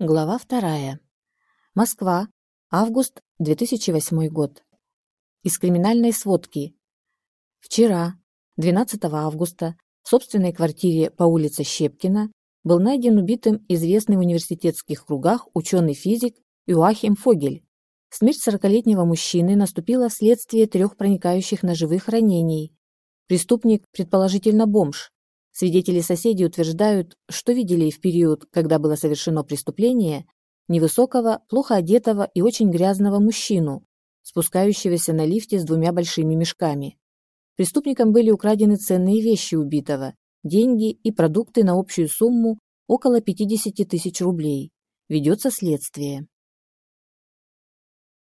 Глава вторая. Москва. Август 2008 год. Из криминальной сводки. Вчера, 12 августа, в собственной квартире по улице Щепкина был найден убитым известный в университетских кругах ученый-физик Юахим Фогель. Смерть 40-летнего мужчины наступила вследствие трех проникающих ножевых ранений. Преступник, предположительно бомж, Свидетели соседей утверждают, что видели в период, когда было совершено преступление, невысокого, плохо одетого и очень грязного мужчину, спускающегося на лифте с двумя большими мешками. Преступникам были украдены ценные вещи убитого, деньги и продукты на общую сумму около 50 тысяч рублей. Ведется следствие.